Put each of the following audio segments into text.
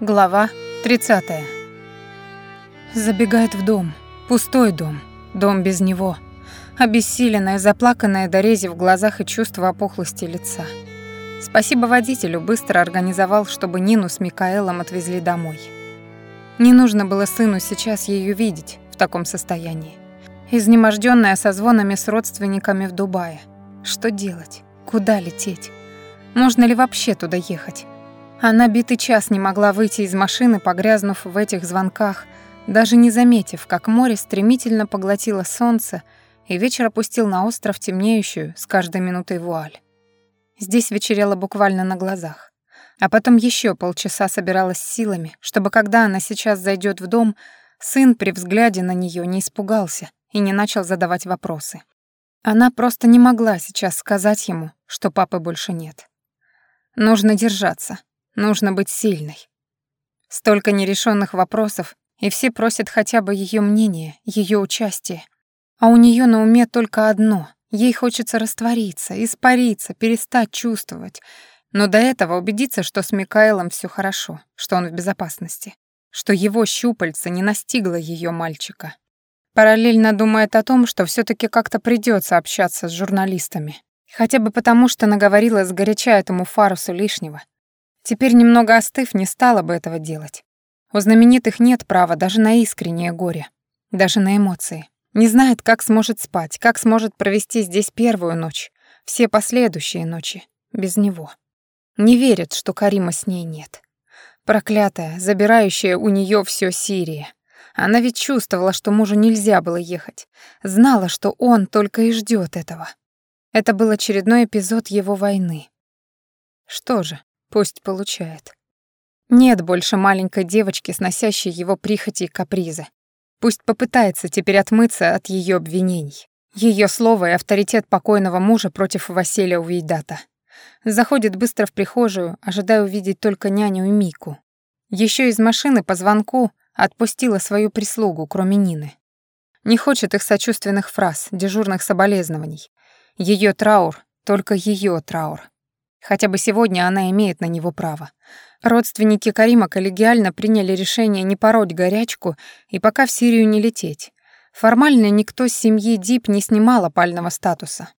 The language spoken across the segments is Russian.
Глава 30. Забегает в дом. Пустой дом. Дом без него. Обессиленная, заплаканная до рези в глазах и чувство опухлости лица. Спасибо водителю, быстро организовал, чтобы Нину с Микаэлом отвезли домой. Не нужно было сыну сейчас ее видеть в таком состоянии. Изнеможденная со звонами с родственниками в Дубае. Что делать? Куда лететь? Можно ли вообще туда ехать? Она битый час не могла выйти из машины, погрязнув в этих звонках, даже не заметив, как море стремительно поглотило солнце, и вечер опустил на остров темнеющую с каждой минутой вуаль. Здесь вечерело буквально на глазах. А потом еще полчаса собиралась силами, чтобы когда она сейчас зайдет в дом, сын при взгляде на нее не испугался и не начал задавать вопросы. Она просто не могла сейчас сказать ему, что папы больше нет. Нужно держаться, Нужно быть сильной. Столько нерешенных вопросов, и все просят хотя бы ее мнение, ее участие. А у нее на уме только одно — ей хочется раствориться, испариться, перестать чувствовать. Но до этого убедиться, что с Микаэлом все хорошо, что он в безопасности, что его щупальца не настигло ее мальчика. Параллельно думает о том, что все таки как-то придется общаться с журналистами. Хотя бы потому, что наговорила сгоряча этому Фарусу лишнего — Теперь немного остыв, не стала бы этого делать. У знаменитых нет права даже на искреннее горе, даже на эмоции. Не знает, как сможет спать, как сможет провести здесь первую ночь, все последующие ночи, без него. Не верит, что Карима с ней нет. Проклятая, забирающая у нее все Сирия. Она ведь чувствовала, что мужу нельзя было ехать. Знала, что он только и ждет этого. Это был очередной эпизод его войны. Что же, Пусть получает. Нет больше маленькой девочки, сносящей его прихоти и капризы. Пусть попытается теперь отмыться от ее обвинений. Ее слово и авторитет покойного мужа против Василия Уейдата. Заходит быстро в прихожую, ожидая увидеть только няню и Мику. Еще из машины по звонку отпустила свою прислугу, кроме Нины. Не хочет их сочувственных фраз, дежурных соболезнований. Ее траур, только ее траур. Хотя бы сегодня она имеет на него право. Родственники Карима коллегиально приняли решение не пороть горячку и пока в Сирию не лететь. Формально никто с семьи Дип не снимал опального статуса.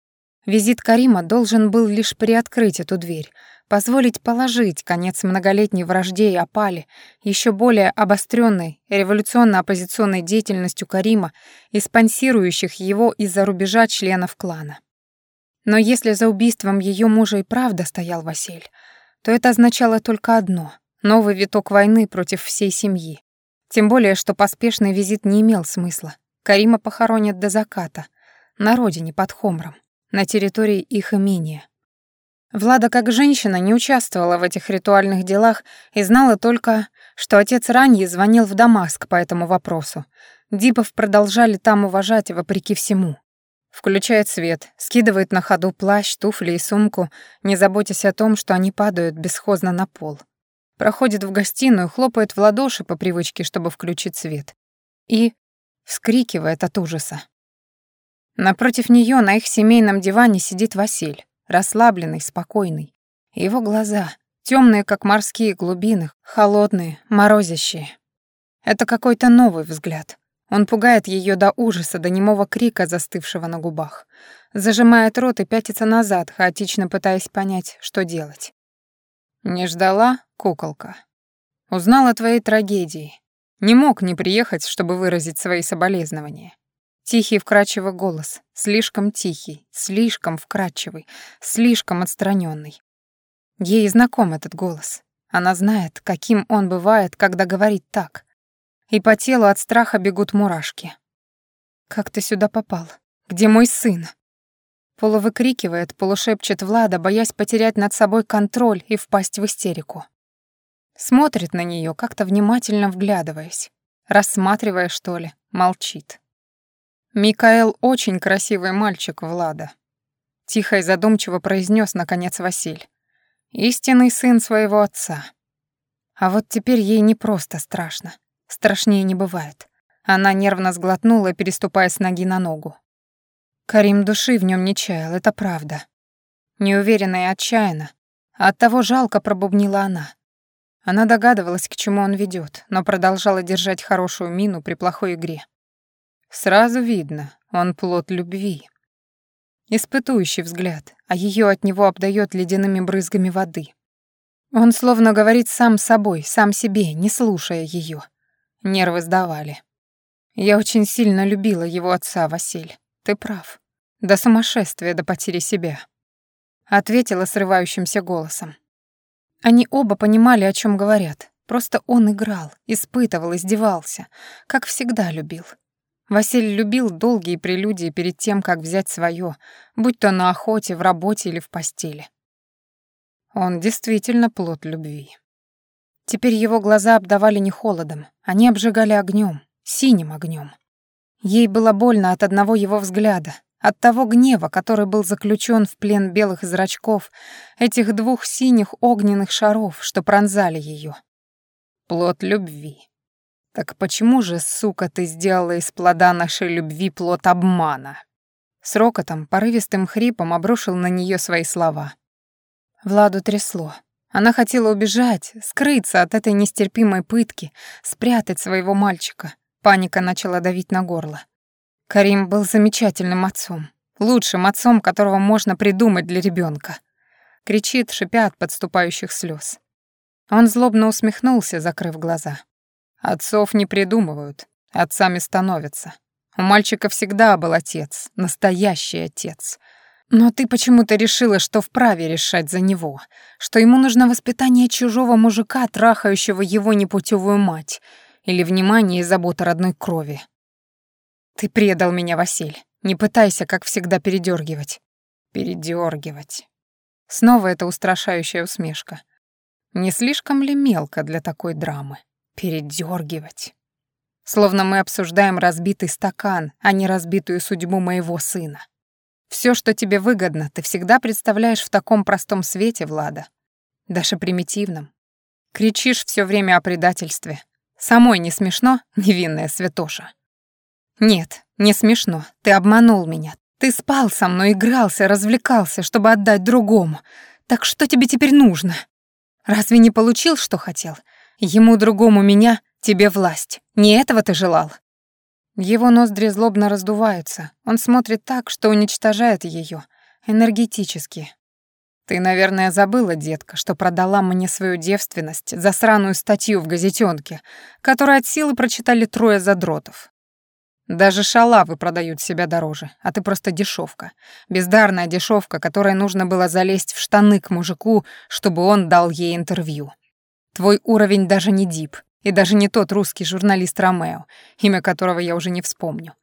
Визит Карима должен был лишь приоткрыть эту дверь, позволить положить конец многолетней вражде и опале, еще более обостренной революционно-оппозиционной деятельностью Карима и спонсирующих его из-за рубежа членов клана. Но если за убийством ее мужа и правда стоял Василь, то это означало только одно — новый виток войны против всей семьи. Тем более, что поспешный визит не имел смысла. Карима похоронят до заката, на родине под Хомром, на территории их имения. Влада как женщина не участвовала в этих ритуальных делах и знала только, что отец ранее звонил в Дамаск по этому вопросу. Дипов продолжали там уважать вопреки всему. Включает свет, скидывает на ходу плащ, туфли и сумку, не заботясь о том, что они падают бесхозно на пол. Проходит в гостиную, хлопает в ладоши по привычке, чтобы включить свет. И вскрикивает от ужаса. Напротив нее на их семейном диване сидит Василь, расслабленный, спокойный. Его глаза, темные, как морские глубины, холодные, морозящие. Это какой-то новый взгляд. Он пугает ее до ужаса, до немого крика, застывшего на губах. Зажимает рот и пятится назад, хаотично пытаясь понять, что делать. «Не ждала, куколка? Узнала о твоей трагедии. Не мог не приехать, чтобы выразить свои соболезнования». Тихий вкрадчивый голос, слишком тихий, слишком вкрадчивый, слишком отстраненный. Ей знаком этот голос. Она знает, каким он бывает, когда говорит так и по телу от страха бегут мурашки. «Как ты сюда попал? Где мой сын?» Полувыкрикивает, полушепчет Влада, боясь потерять над собой контроль и впасть в истерику. Смотрит на нее, как-то внимательно вглядываясь. Рассматривая, что ли, молчит. «Микаэл очень красивый мальчик, Влада», — тихо и задумчиво произнес наконец Василь. «Истинный сын своего отца». А вот теперь ей не просто страшно. Страшнее не бывает. Она нервно сглотнула, переступая с ноги на ногу. Карим души в нем не чаял, это правда. Неуверенно и отчаянно. Оттого жалко пробубнила она. Она догадывалась, к чему он ведет, но продолжала держать хорошую мину при плохой игре. Сразу видно, он плод любви. Испытующий взгляд, а ее от него обдает ледяными брызгами воды. Он словно говорит сам собой, сам себе, не слушая ее. Нервы сдавали. Я очень сильно любила его отца, Василь. Ты прав. До сумасшествия, до потери себя. Ответила срывающимся голосом. Они оба понимали, о чем говорят. Просто он играл, испытывал, издевался, как всегда любил. Василий любил долгие прелюдии перед тем, как взять свое, будь то на охоте, в работе или в постели. Он действительно плод любви. Теперь его глаза обдавали не холодом, они обжигали огнем, синим огнем. Ей было больно от одного его взгляда, от того гнева, который был заключен в плен белых зрачков, этих двух синих огненных шаров, что пронзали ее. Плод любви. Так почему же, сука, ты сделала из плода нашей любви плод обмана? С рокотом, порывистым хрипом обрушил на нее свои слова. Владу трясло. Она хотела убежать, скрыться от этой нестерпимой пытки, спрятать своего мальчика. Паника начала давить на горло. Карим был замечательным отцом, лучшим отцом, которого можно придумать для ребенка. Кричит, шипя от подступающих слез. Он злобно усмехнулся, закрыв глаза. Отцов не придумывают, отцами становятся. У мальчика всегда был отец, настоящий отец. Но ты почему-то решила, что вправе решать за него, что ему нужно воспитание чужого мужика, трахающего его непутевую мать, или внимание и забота родной крови. Ты предал меня, Василь. Не пытайся, как всегда, передергивать. Передергивать. Снова эта устрашающая усмешка. Не слишком ли мелко для такой драмы? Передергивать. Словно мы обсуждаем разбитый стакан, а не разбитую судьбу моего сына. Все, что тебе выгодно, ты всегда представляешь в таком простом свете, Влада. Даже примитивном. Кричишь все время о предательстве. Самой не смешно, невинная святоша? Нет, не смешно. Ты обманул меня. Ты спал со мной, игрался, развлекался, чтобы отдать другому. Так что тебе теперь нужно? Разве не получил, что хотел? Ему другому меня, тебе власть. Не этого ты желал?» Его ноздри злобно раздуваются. Он смотрит так, что уничтожает ее энергетически. «Ты, наверное, забыла, детка, что продала мне свою девственность за сраную статью в газетенке, которую от силы прочитали трое задротов. Даже шалавы продают себя дороже, а ты просто дешевка. Бездарная дешевка, которой нужно было залезть в штаны к мужику, чтобы он дал ей интервью. Твой уровень даже не дип, и даже не тот русский журналист Ромео, имя которого я уже не вспомню.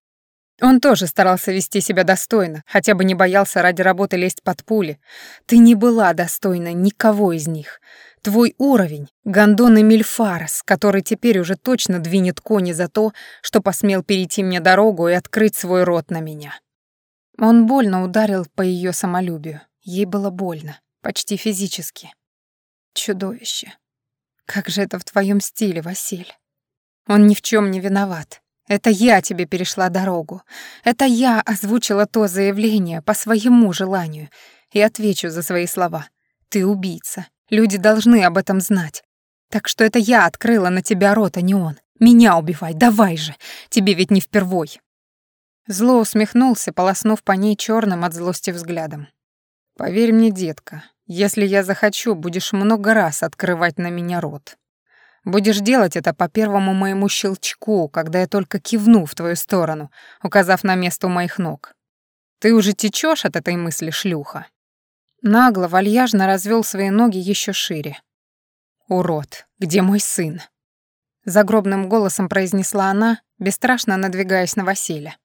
Он тоже старался вести себя достойно, хотя бы не боялся ради работы лезть под пули. Ты не была достойна никого из них. Твой уровень — гондон Мильфарес, который теперь уже точно двинет кони за то, что посмел перейти мне дорогу и открыть свой рот на меня. Он больно ударил по ее самолюбию. Ей было больно, почти физически. Чудовище. Как же это в твоем стиле, Василь? Он ни в чем не виноват. Это я тебе перешла дорогу. Это я озвучила то заявление по своему желанию и отвечу за свои слова. Ты убийца. Люди должны об этом знать. Так что это я открыла на тебя рот, а не он. Меня убивай, давай же. Тебе ведь не впервой. Зло усмехнулся, полоснув по ней черным от злости взглядом. Поверь мне, детка, если я захочу, будешь много раз открывать на меня рот. Будешь делать это по первому моему щелчку, когда я только кивну в твою сторону, указав на место у моих ног. Ты уже течешь от этой мысли, шлюха. Нагло, вальяжно развел свои ноги еще шире. «Урод, где мой сын?» Загробным голосом произнесла она, бесстрашно надвигаясь на Василия.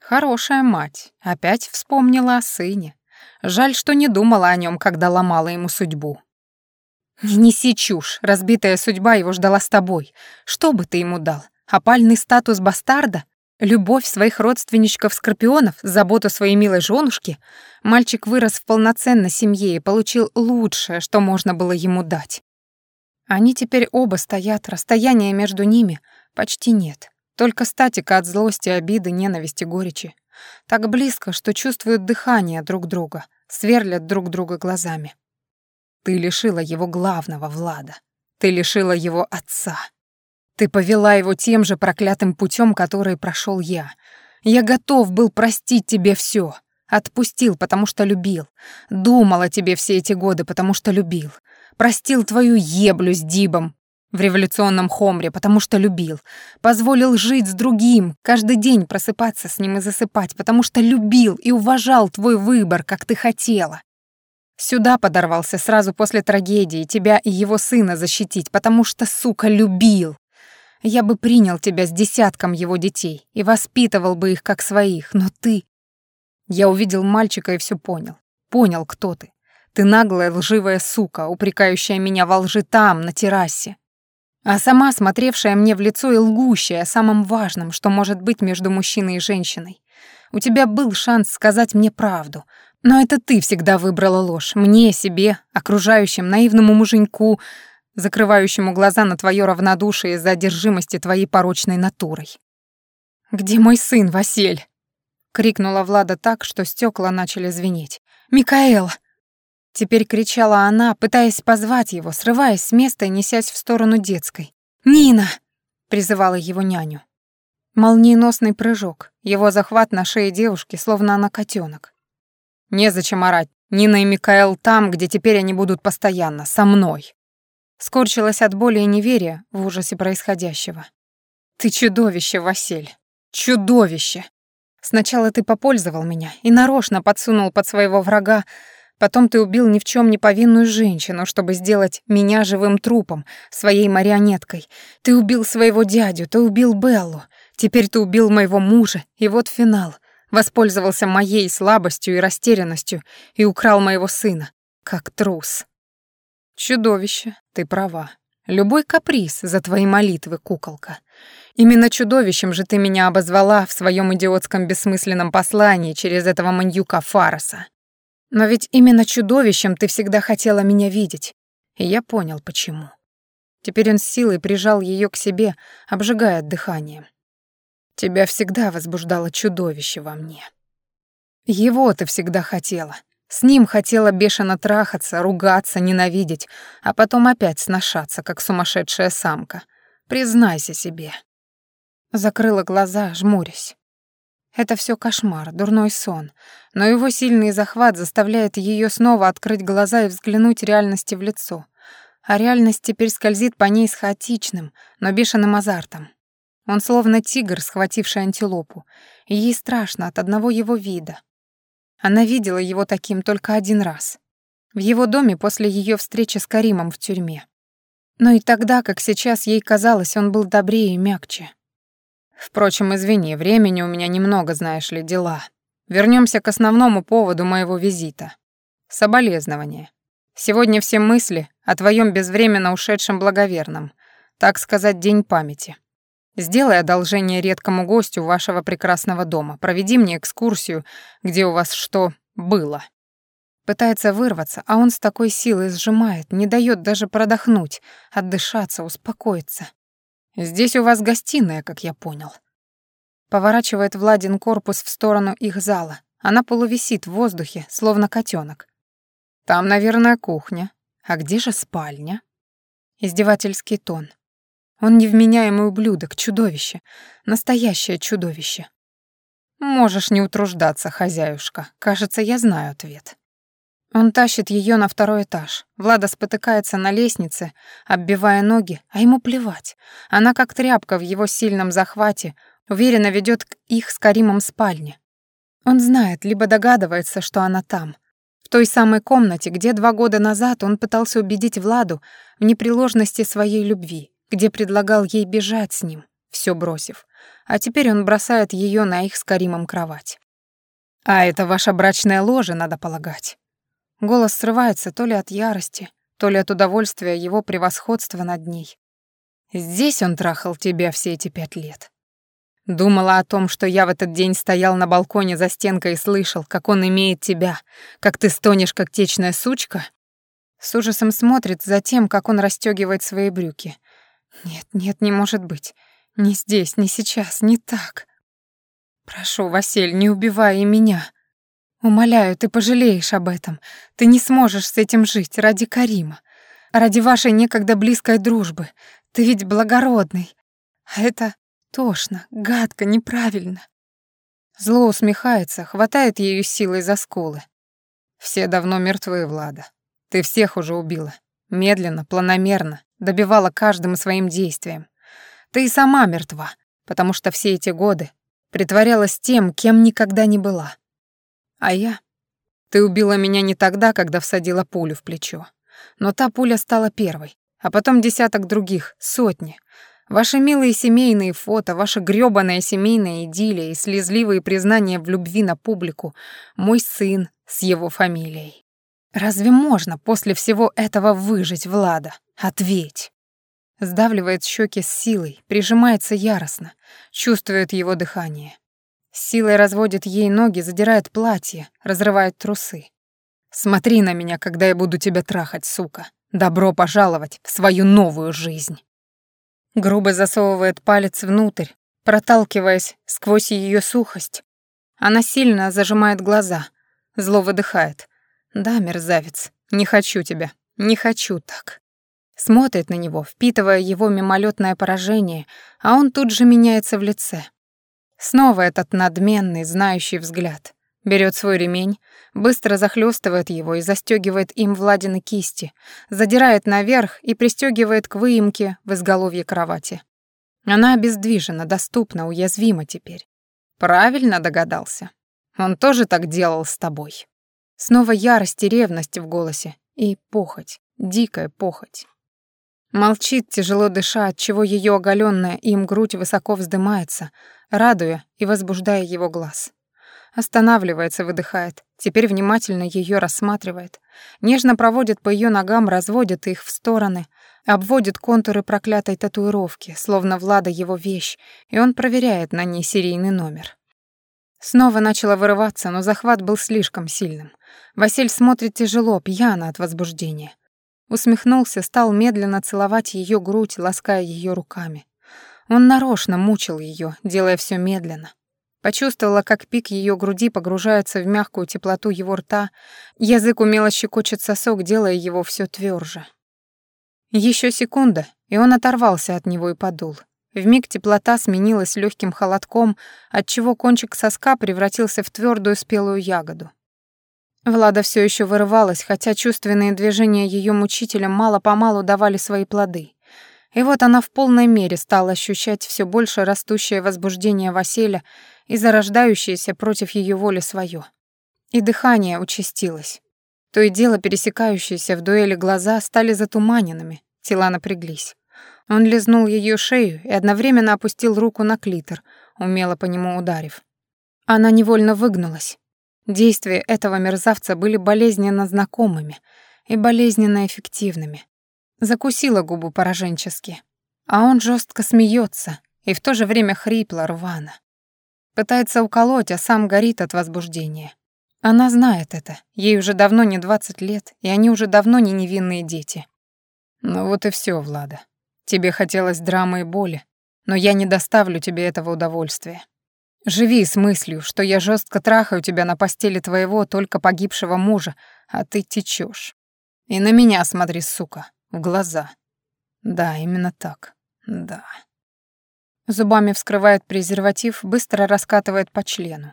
«Хорошая мать, опять вспомнила о сыне. Жаль, что не думала о нем, когда ломала ему судьбу. «Не неси чушь, разбитая судьба его ждала с тобой. Что бы ты ему дал? Опальный статус бастарда? Любовь своих родственничков-скорпионов, заботу своей милой женушки? Мальчик вырос в полноценной семье и получил лучшее, что можно было ему дать. Они теперь оба стоят, расстояния между ними почти нет. Только статика от злости, обиды, ненависти, горечи. Так близко, что чувствуют дыхание друг друга, сверлят друг друга глазами. Ты лишила его главного, Влада. Ты лишила его отца. Ты повела его тем же проклятым путем, который прошел я. Я готов был простить тебе все. Отпустил, потому что любил. Думал о тебе все эти годы, потому что любил. Простил твою еблю с Дибом в революционном хомре, потому что любил. Позволил жить с другим, каждый день просыпаться с ним и засыпать, потому что любил и уважал твой выбор, как ты хотела. Сюда подорвался сразу после трагедии, тебя и его сына защитить, потому что, сука, любил. Я бы принял тебя с десятком его детей и воспитывал бы их как своих, но ты... Я увидел мальчика и все понял. Понял, кто ты. Ты наглая лживая сука, упрекающая меня во лжи там, на террасе. А сама смотревшая мне в лицо и лгущая о самом важном, что может быть между мужчиной и женщиной. У тебя был шанс сказать мне правду, но это ты всегда выбрала ложь. Мне, себе, окружающим, наивному муженьку, закрывающему глаза на твое равнодушие из-за одержимости твоей порочной натурой. «Где мой сын, Василь?» — крикнула Влада так, что стекла начали звенеть. «Микаэл!» Теперь кричала она, пытаясь позвать его, срываясь с места и несясь в сторону детской. «Нина!» — призывала его няню. Молниеносный прыжок, его захват на шее девушки, словно она котенок. Незачем орать. Нина и Микаэл там, где теперь они будут постоянно, со мной. Скорчилась от боли и неверия в ужасе происходящего. Ты чудовище, Василь. Чудовище. Сначала ты попользовал меня и нарочно подсунул под своего врага, потом ты убил ни в чем не повинную женщину, чтобы сделать меня живым трупом, своей марионеткой. Ты убил своего дядю, ты убил Беллу, теперь ты убил моего мужа, и вот финал. Воспользовался моей слабостью и растерянностью и украл моего сына, как трус. Чудовище, ты права. Любой каприз за твои молитвы, куколка. Именно чудовищем же ты меня обозвала в своем идиотском бессмысленном послании через этого маньюка Фароса. Но ведь именно чудовищем ты всегда хотела меня видеть, и я понял, почему. Теперь он с силой прижал ее к себе, обжигая дыханием. Тебя всегда возбуждало чудовище во мне. Его ты всегда хотела. С ним хотела бешено трахаться, ругаться, ненавидеть, а потом опять сношаться, как сумасшедшая самка. Признайся себе. Закрыла глаза, жмурясь. Это все кошмар, дурной сон, но его сильный захват заставляет ее снова открыть глаза и взглянуть реальности в лицо. А реальность теперь скользит по ней с хаотичным, но бешеным азартом. Он словно тигр, схвативший антилопу, и ей страшно от одного его вида. Она видела его таким только один раз. В его доме после ее встречи с Каримом в тюрьме. Но и тогда, как сейчас, ей казалось, он был добрее и мягче. Впрочем, извини, времени у меня немного, знаешь ли, дела. Вернемся к основному поводу моего визита. Соболезнования. Сегодня все мысли о твоем безвременно ушедшем благоверном, так сказать, день памяти. Сделай одолжение редкому гостю вашего прекрасного дома. Проведи мне экскурсию, где у вас что было». Пытается вырваться, а он с такой силой сжимает, не дает даже продохнуть, отдышаться, успокоиться. «Здесь у вас гостиная, как я понял». Поворачивает Владин корпус в сторону их зала. Она полувисит в воздухе, словно котенок. «Там, наверное, кухня. А где же спальня?» Издевательский тон. Он невменяемый ублюдок, чудовище, настоящее чудовище. Можешь не утруждаться, хозяюшка. Кажется, я знаю ответ. Он тащит ее на второй этаж. Влада спотыкается на лестнице, оббивая ноги, а ему плевать. Она как тряпка в его сильном захвате, уверенно ведет к их с Каримом спальне. Он знает, либо догадывается, что она там. В той самой комнате, где два года назад он пытался убедить Владу в непреложности своей любви где предлагал ей бежать с ним, все бросив. А теперь он бросает ее на их с Каримом кровать. «А это ваша брачная ложа, надо полагать». Голос срывается то ли от ярости, то ли от удовольствия его превосходства над ней. «Здесь он трахал тебя все эти пять лет». Думала о том, что я в этот день стоял на балконе за стенкой и слышал, как он имеет тебя, как ты стонешь, как течная сучка. С ужасом смотрит за тем, как он расстегивает свои брюки, нет, нет, не может быть. Не здесь, не сейчас, не так. Прошу, Василь, не убивай и меня. Умоляю, ты пожалеешь об этом. Ты не сможешь с этим жить ради Карима. Ради вашей некогда близкой дружбы. Ты ведь благородный. А это тошно, гадко, неправильно. Зло усмехается, хватает ею силой за скулы. Все давно мертвы, Влада. Ты всех уже убила. Медленно, планомерно, добивала каждым своим действием. Ты и сама мертва, потому что все эти годы притворялась тем, кем никогда не была. А я? Ты убила меня не тогда, когда всадила пулю в плечо. Но та пуля стала первой, а потом десяток других, сотни. Ваши милые семейные фото, ваша грёбаная семейная идиллия и слезливые признания в любви на публику. Мой сын с его фамилией. Разве можно после всего этого выжить Влада? Ответь. Сдавливает щеки с силой, прижимается яростно, чувствует его дыхание. Силой разводит ей ноги, задирает платье, разрывает трусы. «Смотри на меня, когда я буду тебя трахать, сука. Добро пожаловать в свою новую жизнь». Грубо засовывает палец внутрь, проталкиваясь сквозь ее сухость. Она сильно зажимает глаза, зло выдыхает. «Да, мерзавец, не хочу тебя, не хочу так». Смотрит на него, впитывая его мимолетное поражение, а он тут же меняется в лице. Снова этот надменный, знающий взгляд. Берет свой ремень, быстро захлестывает его и застегивает им Владины кисти, задирает наверх и пристегивает к выемке в изголовье кровати. Она обездвижена, доступна, уязвима теперь. Правильно догадался. Он тоже так делал с тобой. Снова ярость и ревность в голосе. И похоть, дикая похоть. Молчит, тяжело дыша, отчего ее оголенная им грудь высоко вздымается, радуя и возбуждая его глаз. Останавливается, выдыхает, теперь внимательно ее рассматривает, нежно проводит по ее ногам, разводит их в стороны, обводит контуры проклятой татуировки, словно Влада его вещь, и он проверяет на ней серийный номер. Снова начала вырываться, но захват был слишком сильным. Василь смотрит тяжело, пьяно от возбуждения. Усмехнулся, стал медленно целовать ее грудь, лаская ее руками. Он нарочно мучил ее, делая все медленно. Почувствовала, как пик ее груди погружается в мягкую теплоту его рта, язык умело щекочет сосок, делая его все тверже. Еще секунда, и он оторвался от него и подул. Вмиг теплота сменилась легким холодком, отчего кончик соска превратился в твердую спелую ягоду. Влада все еще вырывалась, хотя чувственные движения ее мучителя мало-помалу давали свои плоды. И вот она в полной мере стала ощущать все больше растущее возбуждение Василя и зарождающееся против ее воли свое. И дыхание участилось. То и дело пересекающиеся в дуэли глаза стали затуманенными, тела напряглись. Он лизнул ее шею и одновременно опустил руку на клитор, умело по нему ударив. Она невольно выгнулась, Действия этого мерзавца были болезненно знакомыми и болезненно эффективными. Закусила губу пораженчески. А он жестко смеется и в то же время хрипло, рвано. Пытается уколоть, а сам горит от возбуждения. Она знает это. Ей уже давно не 20 лет, и они уже давно не невинные дети. Ну вот и все, Влада. Тебе хотелось драмы и боли, но я не доставлю тебе этого удовольствия. Живи с мыслью, что я жестко трахаю тебя на постели твоего только погибшего мужа, а ты течешь. И на меня смотри, сука, в глаза. Да, именно так. Да. Зубами вскрывает презерватив, быстро раскатывает по члену.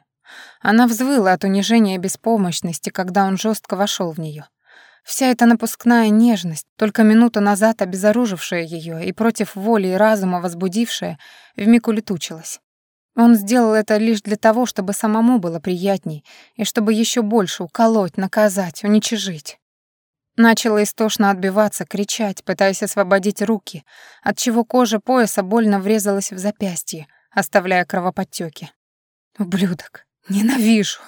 Она взвыла от унижения и беспомощности, когда он жестко вошел в нее. Вся эта напускная нежность, только минуту назад обезоружившая ее и против воли и разума возбудившая, вмиг улетучилась. Он сделал это лишь для того, чтобы самому было приятней и чтобы еще больше уколоть, наказать, уничижить. Начала истошно отбиваться, кричать, пытаясь освободить руки, отчего кожа пояса больно врезалась в запястье, оставляя кровоподтёки. «Ублюдок! Ненавижу!»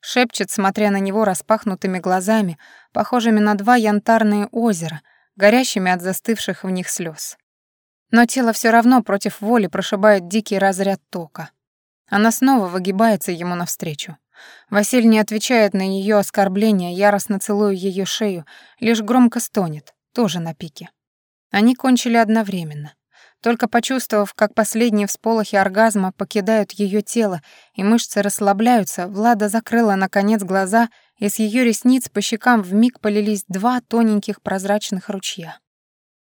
Шепчет, смотря на него распахнутыми глазами, похожими на два янтарные озера, горящими от застывших в них слез. Но тело все равно против воли прошибает дикий разряд тока. Она снова выгибается ему навстречу. Василь не отвечает на ее оскорбления, яростно целуя ее шею, лишь громко стонет, тоже на пике. Они кончили одновременно. Только почувствовав, как последние всполохи оргазма покидают ее тело и мышцы расслабляются, Влада закрыла наконец глаза и с ее ресниц по щекам вмиг полились два тоненьких прозрачных ручья.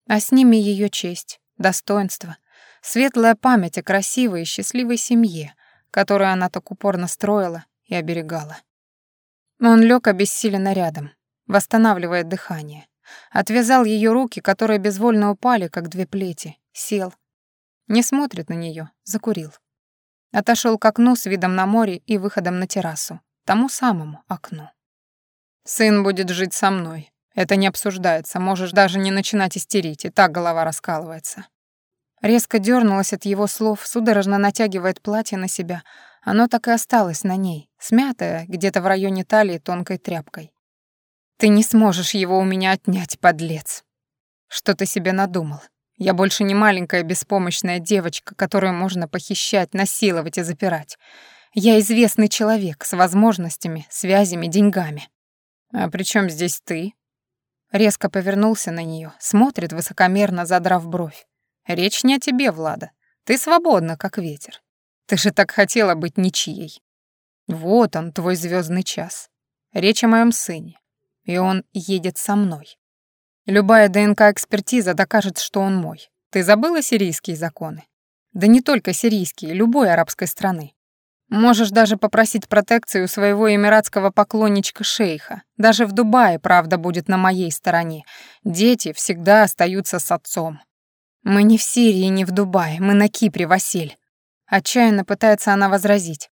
А с ними ее честь, достоинство, светлая память о красивой и счастливой семье, которую она так упорно строила и оберегала. Он лег обессиленно рядом, восстанавливая дыхание. Отвязал ее руки, которые безвольно упали, как две плети, сел. Не смотрит на нее, закурил. Отошел к окну с видом на море и выходом на террасу, тому самому окну. «Сын будет жить со мной. Это не обсуждается, можешь даже не начинать истерить, и так голова раскалывается». Резко дернулась от его слов, судорожно натягивает платье на себя. Оно так и осталось на ней, смятое где-то в районе талии тонкой тряпкой. «Ты не сможешь его у меня отнять, подлец!» «Что ты себе надумал? Я больше не маленькая беспомощная девочка, которую можно похищать, насиловать и запирать. Я известный человек с возможностями, связями, деньгами. А при чем здесь ты?» Резко повернулся на нее, смотрит высокомерно, задрав бровь. Речь не о тебе, Влада. Ты свободна, как ветер. Ты же так хотела быть ничьей. Вот он, твой звездный час. Речь о моем сыне. И он едет со мной. Любая ДНК-экспертиза докажет, что он мой. Ты забыла сирийские законы? Да не только сирийские, любой арабской страны. Можешь даже попросить протекцию своего эмиратского поклонничка-шейха. Даже в Дубае правда будет на моей стороне. Дети всегда остаются с отцом. «Мы не в Сирии, не в Дубае, мы на Кипре, Василь». Отчаянно пытается она возразить.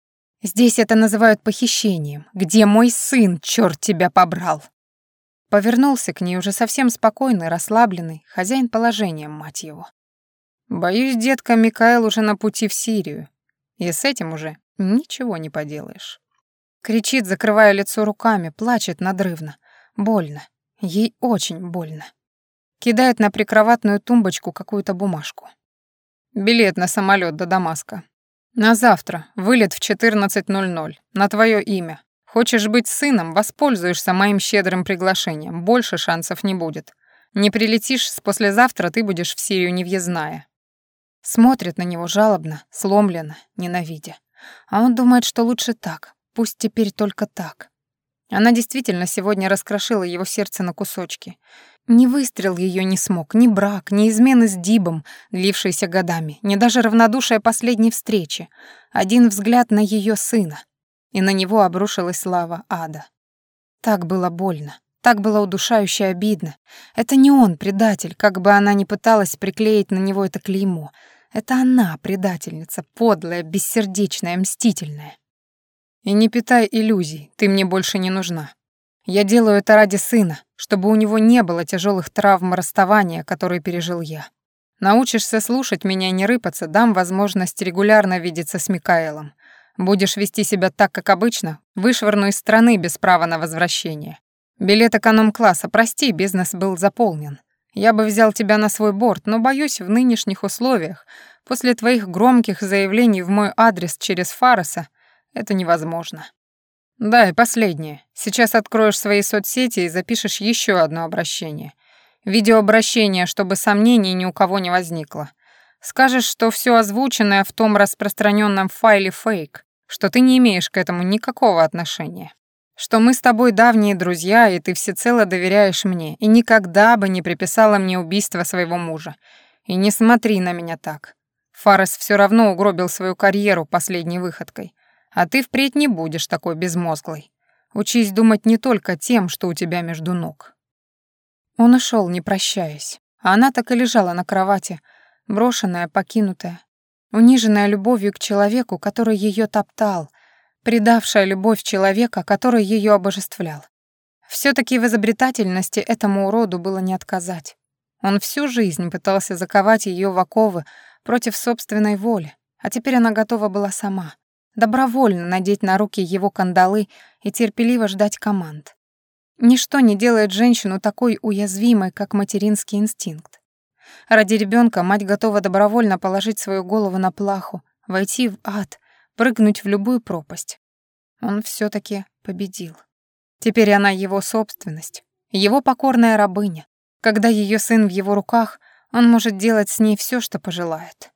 «Здесь это называют похищением. Где мой сын, черт тебя побрал?» Повернулся к ней уже совсем спокойный, расслабленный, хозяин положения, мать его. «Боюсь, детка, Микаэл уже на пути в Сирию. И с этим уже ничего не поделаешь». Кричит, закрывая лицо руками, плачет надрывно. Больно. Ей очень больно. Кидает на прикроватную тумбочку какую-то бумажку. Билет на самолет до Дамаска. На завтра. Вылет в 14.00. На твое имя. Хочешь быть сыном, воспользуешься моим щедрым приглашением. Больше шансов не будет. Не прилетишь, с послезавтра ты будешь в Сирию невъездная. Смотрит на него жалобно, сломленно, ненавидя. А он думает, что лучше так. Пусть теперь только так. Она действительно сегодня раскрошила его сердце на кусочки. Ни выстрел ее не смог, ни брак, ни измены с Дибом, длившиеся годами, ни даже равнодушие последней встречи. Один взгляд на ее сына, и на него обрушилась слава ада. Так было больно, так было удушающе обидно. Это не он предатель, как бы она ни пыталась приклеить на него это клеймо. Это она предательница, подлая, бессердечная, мстительная. И не питай иллюзий, ты мне больше не нужна. Я делаю это ради сына, чтобы у него не было тяжелых травм расставания, которые пережил я. Научишься слушать меня и не рыпаться, дам возможность регулярно видеться с Микаэлом. Будешь вести себя так, как обычно, вышвырну из страны без права на возвращение. Билет эконом-класса, прости, бизнес был заполнен. Я бы взял тебя на свой борт, но, боюсь, в нынешних условиях, после твоих громких заявлений в мой адрес через Фароса, это невозможно. Да, и последнее. Сейчас откроешь свои соцсети и запишешь еще одно обращение. Видеообращение, чтобы сомнений ни у кого не возникло. Скажешь, что все озвученное в том распространенном файле фейк, что ты не имеешь к этому никакого отношения. Что мы с тобой давние друзья, и ты всецело доверяешь мне, и никогда бы не приписала мне убийство своего мужа. И не смотри на меня так. Фарес все равно угробил свою карьеру последней выходкой. А ты впредь не будешь такой безмозглой. Учись думать не только тем, что у тебя между ног. Он ушел, не прощаясь. А она так и лежала на кровати, брошенная, покинутая, униженная любовью к человеку, который ее топтал, предавшая любовь человека, который ее обожествлял. все таки в изобретательности этому уроду было не отказать. Он всю жизнь пытался заковать ее в оковы против собственной воли, а теперь она готова была сама добровольно надеть на руки его кандалы и терпеливо ждать команд. Ничто не делает женщину такой уязвимой, как материнский инстинкт. Ради ребенка мать готова добровольно положить свою голову на плаху, войти в ад, прыгнуть в любую пропасть. Он все таки победил. Теперь она его собственность, его покорная рабыня. Когда ее сын в его руках, он может делать с ней все, что пожелает.